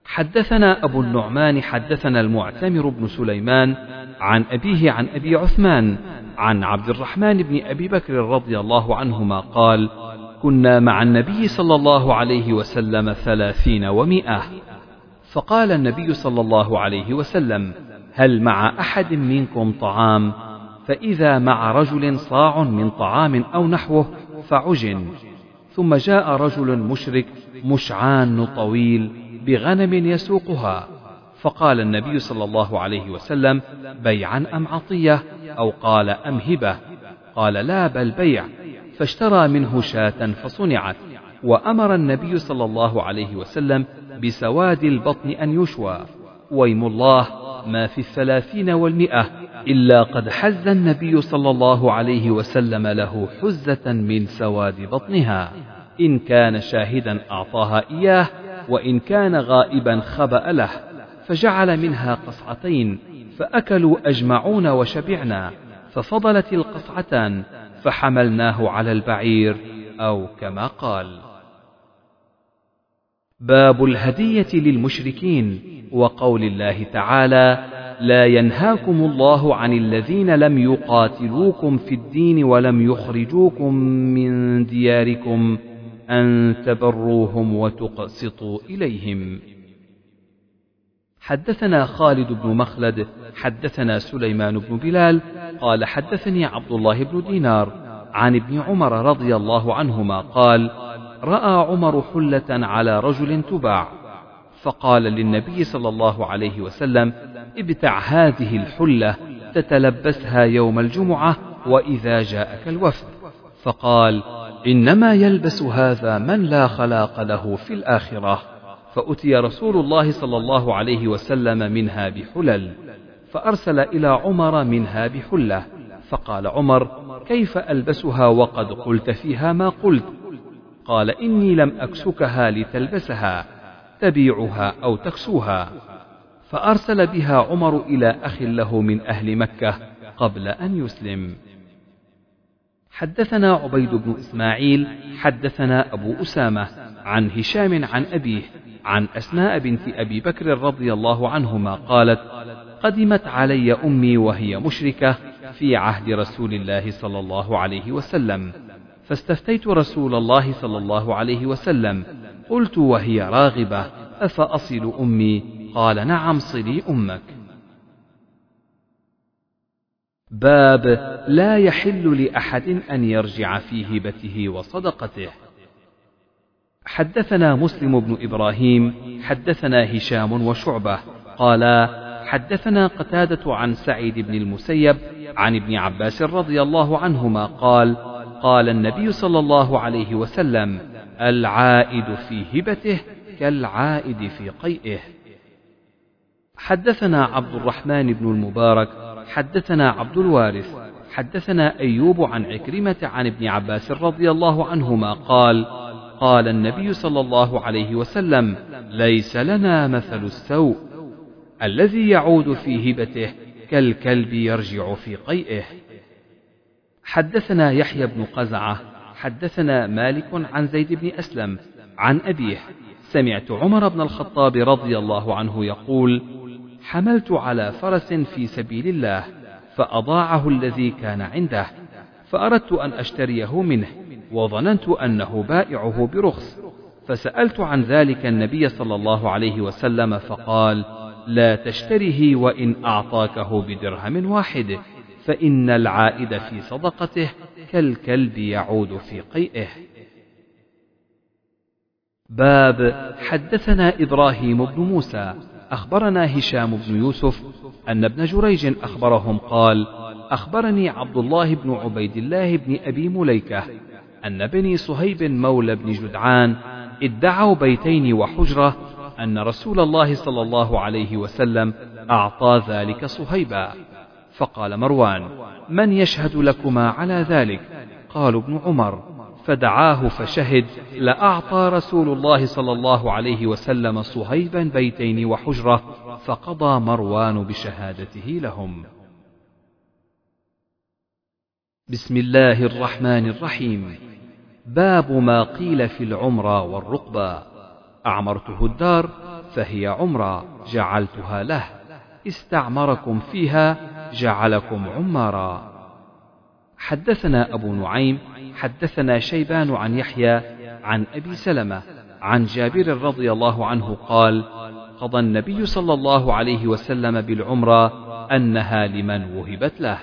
حدثنا أبو النعمان حدثنا المعتمر بن سليمان عن أبيه عن أبي عثمان عن عبد الرحمن بن أبي بكر رضي الله عنهما قال كنا مع النبي صلى الله عليه وسلم ثلاثين ومائة فقال النبي صلى الله عليه وسلم هل مع أحد منكم طعام؟ فإذا مع رجل صاع من طعام أو نحوه فعجن. ثم جاء رجل مشرك مشعان طويل بغنم يسوقها. فقال النبي صلى الله عليه وسلم بيعا أم عطية؟ أو قال أم هبة؟ قال لا بل بيع. فاشترى منه شاة فصنعت وأمر النبي صلى الله عليه وسلم بسواد البطن أن يشوى. ويم الله ما في الثلاثين والمئة إلا قد حز النبي صلى الله عليه وسلم له حزة من سواد بطنها. إن كان شاهدا أعطاها إياه وإن كان غائبا خبأ له فجعل منها قصعتين فأكلوا أجمعون وشبعنا ففضلت القصعتان فحملناه على البعير أو كما قال. باب الهدية للمشركين وقول الله تعالى لا ينهاكم الله عن الذين لم يقاتلوكم في الدين ولم يخرجوكم من دياركم أن تبروهم وتقسطوا إليهم. حدثنا خالد بن مخلد حدثنا سليمان بن بلال قال حدثني عبد الله بن دينار عن ابن عمر رضي الله عنهما قال رأى عمر حلة على رجل تباع فقال للنبي صلى الله عليه وسلم ابتع هذه الحلة تتلبسها يوم الجمعة وإذا جاءك الوفد فقال إنما يلبس هذا من لا خلاق له في الآخرة فأتي رسول الله صلى الله عليه وسلم منها بحلل فأرسل إلى عمر منها بحلة فقال عمر كيف ألبسها وقد قلت فيها ما قلت؟ قال إني لم أكسكها لتلبسها تبيعها أو تكسوها. فأرسل بها عمر إلى أخ له من أهل مكة قبل أن يسلم. حدثنا عبيد بن إسماعيل حدثنا أبو أسامة عن هشام عن أبيه عن أسماء بنت أبي بكر رضي الله عنهما قالت قدمت علي أمي وهي مشركة في عهد رسول الله صلى الله عليه وسلم. فاستفتيت رسول الله صلى الله عليه وسلم. قلت وهي راغبة أفأصل أمي؟ قال نعم صلي أمك. باب لا يحل لأحد أن يرجع في هبته وصدقته. حدثنا مسلم بن إبراهيم حدثنا هشام وشعبة قالا حدثنا قتادة عن سعيد بن المسيب عن ابن عباس رضي الله عنهما قال قال النبي صلى الله عليه وسلم العائد في هبته كالعائد في قيئه. حدثنا عبد الرحمن بن المبارك حدثنا عبد الوارث حدثنا أيوب عن عكرمة عن ابن عباس رضي الله عنهما قال قال النبي صلى الله عليه وسلم ليس لنا مثل السوء الذي يعود في هبته كالكلب يرجع في قيئه. حدثنا يحيى بن قزعة حدثنا مالك عن زيد بن أسلم عن أبيه. سمعت عمر بن الخطاب رضي الله عنه يقول حملت على فرس في سبيل الله فأضاعه الذي كان عنده فأردت أن أشتريه منه وظننت أنه بائعه برخص فسألت عن ذلك النبي صلى الله عليه وسلم فقال لا تشتره وإن أعطاكه بدرهم واحد فإن العائد في صدقته كالكلب يعود في قيئه. باب حدثنا إبراهيم بن موسى أخبرنا هشام بن يوسف أن ابن جريج أخبرهم قال أخبرني عبد الله بن عبيد الله بن أبي مليكة أن بني صهيب مولى بن جدعان ادعوا بيتين وحجرة أن رسول الله صلى الله عليه وسلم أعطى ذلك صهيبا. فقال مروان من يشهد لكما على ذلك؟ قالوا ابن عمر فدعاه فشهد لأعطى رسول الله صلى الله عليه وسلم صهيبا بيتين وحجرة فقضى مروان بشهادته لهم. بسم الله الرحمن الرحيم. باب ما قيل في العمرة والرقبة. أعمرته الدار فهي عمرة جعلتها له. استعمركم فيها جعلكم عمارا. حدثنا أبو نعيم حدثنا شيبان عن يحيى عن أبي سلمة عن جابر رضي الله عنه قال قضى النبي صلى الله عليه وسلم بالعمرة أنها لمن وهبت له.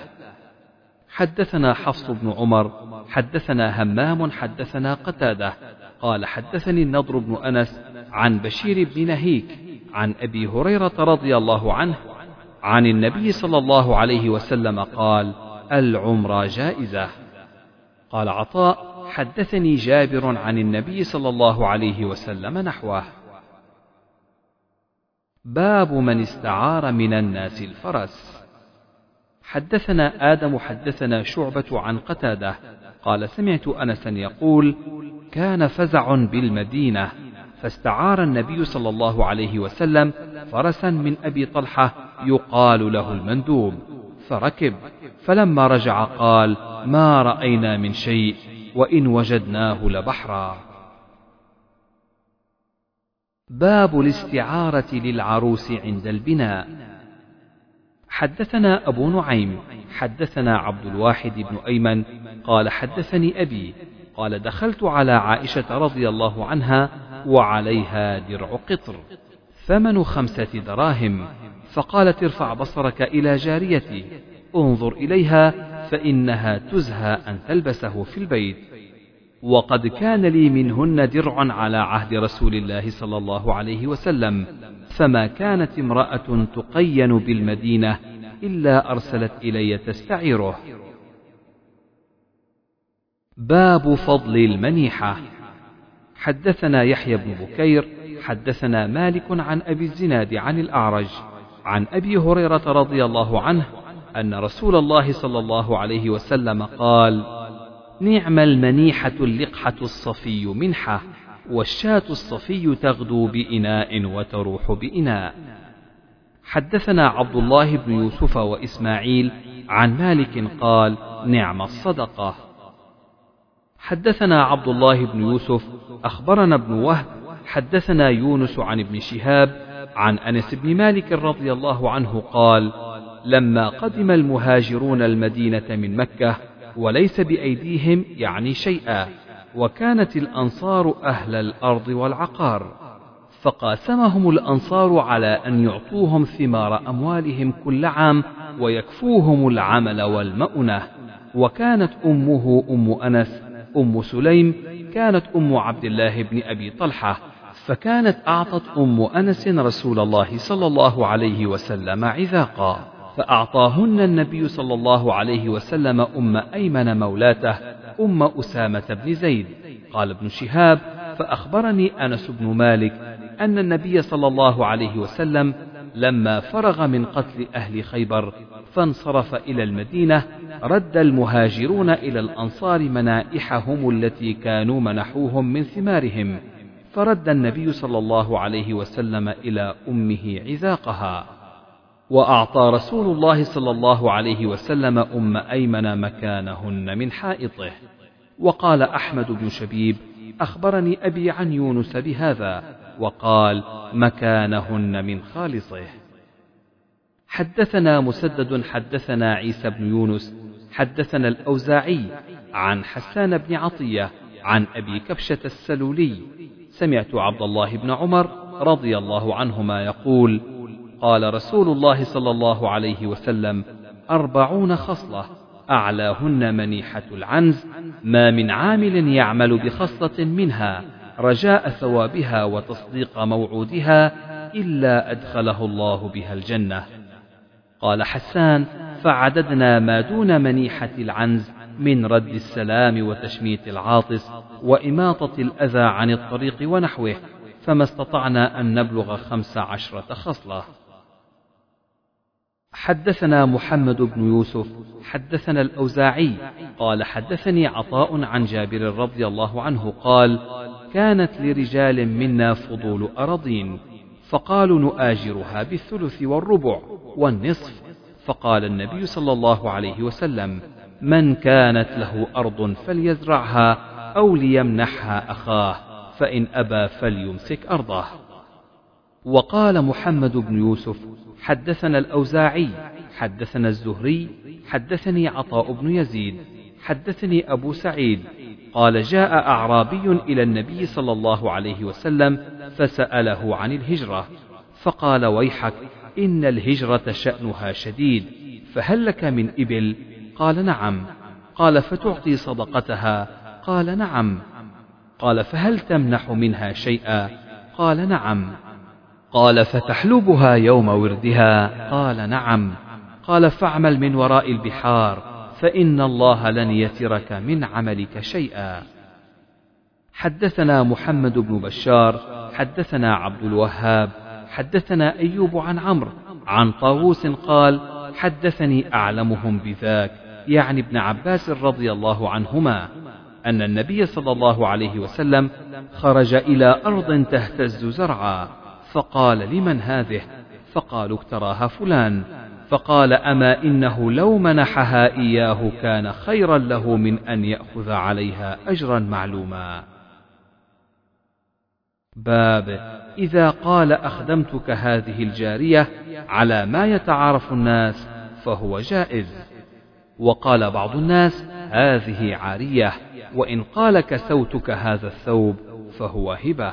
حدثنا حفص بن عمر حدثنا همام حدثنا قتادة. قال حدثني النضر بن أنس عن بشير بن نهيك عن أبي هريرة رضي الله عنه عن النبي صلى الله عليه وسلم قال العمرة جائزة. قال عطاء حدثني جابر عن النبي صلى الله عليه وسلم نحوه. باب من استعار من الناس الفرس. حدثنا آدم حدثنا شعبة عن قتادة. قال سمعت انسا يقول كان فزع بالمدينة فاستعار النبي صلى الله عليه وسلم فرسا من أبي طلحة يقال له المندوب فركب. فلما رجع قال ما رأينا من شيء وإن وجدناه لبحرا. باب الاستعارة للعروس عند البناء. حدثنا أبو نعيم حدثنا عبد الواحد بن أيمن قال حدثني أبي قال دخلت على عائشة رضي الله عنها وعليها درع قطر ثمن خمسة دراهم فقالت ارفع بصرك إلى جاريتي انظر إليها فإنها تزهى أن تلبسه في البيت. وقد كان لي منهن درع على عهد رسول الله صلى الله عليه وسلم فما كانت امرأة تقين بالمدينة إلا أرسلت إلي تستعيره. باب فضل المنيحة. حدثنا يحيى بن بكير حدثنا مالك عن أبي الزناد عن الأعرج عن أبي هريرة رضي الله عنه أن رسول الله صلى الله عليه وسلم قال: نعم المنيحة اللقحة الصفي منحة، والشاة الصفي تغدو بإناء وتروح بإناء. حدثنا عبد الله بن يوسف وإسماعيل عن مالك قال: نعم الصدقة. حدثنا عبد الله بن يوسف أخبرنا ابن وهب حدثنا يونس عن ابن شهاب عن أنس بن مالك رضي الله عنه قال: لما قدم المهاجرون المدينة من مكة وليس بأيديهم يعني شيئا وكانت الأنصار أهل الأرض والعقار فقاسمهم الأنصار على أن يعطوهم ثمار أموالهم كل عام ويكفوهم العمل والمؤنة. وكانت أمه أم أنس أم سليم كانت أم عبد الله بن أبي طلحة فكانت أعطت أم أنس رسول الله صلى الله عليه وسلم عذاقا. فأعطاهن النبي صلى الله عليه وسلم أم أيمن مولاتة أم أسامة بن زيد. قال ابن شهاب فأخبرني أنس بن مالك أن النبي صلى الله عليه وسلم لما فرغ من قتل أهل خيبر فانصرف إلى المدينة رد المهاجرون إلى الأنصار منائحهم التي كانوا منحوهم من ثمارهم فرد النبي صلى الله عليه وسلم إلى أمه عذاقها وأعطى رسول الله صلى الله عليه وسلم أم أيمن مكانهن من حائطه. وقال أحمد بن شبيب أخبرني أبي عن يونس بهذا وقال مكانهن من خالصه. حدثنا مسدد حدثنا عيسى بن يونس حدثنا الأوزاعي عن حسان بن عطية عن أبي كبشة السلولي. سمعت عبد الله بن عمر رضي الله عنهما يقول قال رسول الله صلى الله عليه وسلم أربعون خصلة أعلاهن منيحة العنز ما من عامل يعمل بخصلة منها رجاء ثوابها وتصديق موعودها إلا أدخله الله بها الجنة. قال حسان فعددنا ما دون منيحة العنز من رد السلام وتشميت العاطس وإماطة الأذى عن الطريق ونحوه فما استطعنا أن نبلغ خمس عشرة خصلة. حدثنا محمد بن يوسف حدثنا الأوزاعي قال حدثني عطاء عن جابر رضي الله عنه قال كانت لرجال منا فضول أراضين فقالوا نؤاجرها بالثلث والربع والنصف. فقال النبي صلى الله عليه وسلم من كانت له أرض فليزرعها أو ليمنحها أخاه فإن أبى فليمسك أرضه. وقال محمد بن يوسف حدثنا الأوزاعي حدثنا الزهري حدثني عطاء بن يزيد حدثني أبو سعيد قال جاء أعرابي إلى النبي صلى الله عليه وسلم فسأله عن الهجرة فقال ويحك إن الهجرة شأنها شديد فهل لك من إبل؟ قال نعم. قال فتعطي صدقتها؟ قال نعم. قال فهل تمنح منها شيئا؟ قال نعم. قال فتحلبها يوم وردها؟ قال نعم. قال فاعمل من وراء البحار فإن الله لن يترك من عملك شيئا. حدثنا محمد بن بشار حدثنا عبد الوهاب حدثنا أيوب عن عمرو عن طاووس قال حدثني أعلمهم بذاك يعني ابن عباس رضي الله عنهما أن النبي صلى الله عليه وسلم خرج إلى أرض تهتز زرعا. فقال لمن هذه؟ فقالوا اكتراها فلان. فقال أما إنه لو منحها إياه كان خيرا له من أن يأخذ عليها أجرا معلوما. باب إذا قال أخدمتك هذه الجارية على ما يتعارف الناس فهو جائز. وقال بعض الناس هذه عارية وإن قال كسوتك هذا الثوب فهو هبة.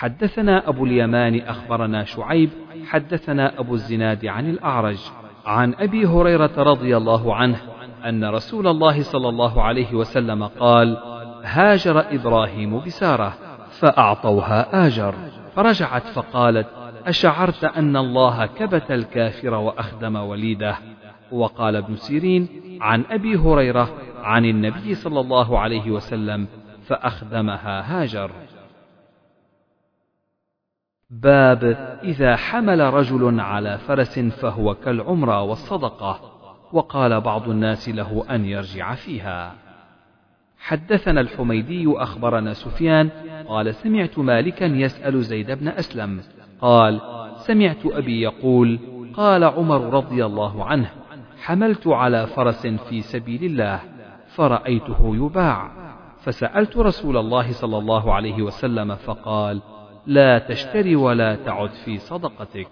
حدثنا أبو اليمان أخبرنا شعيب حدثنا أبو الزناد عن الأعرج عن أبي هريرة رضي الله عنه أن رسول الله صلى الله عليه وسلم قال هاجر إبراهيم بسارة فأعطوها آجر. فرجعت فقالت أشعرت أن الله كبت الكافر وأخدم وليده. وقال ابن سيرين عن أبي هريرة عن النبي صلى الله عليه وسلم فأخدمها هاجر. باب إذا حمل رجل على فرس فهو كالعمرة والصدقة وقال بعض الناس له أن يرجع فيها. حدثنا الحميدي أخبرنا سفيان قال سمعت مالكا يسأل زيد بن أسلم قال سمعت أبي يقول قال عمر رضي الله عنه حملت على فرس في سبيل الله فرأيته يباع فسألت رسول الله صلى الله عليه وسلم فقال لا تشتري ولا تعد في صدقتك.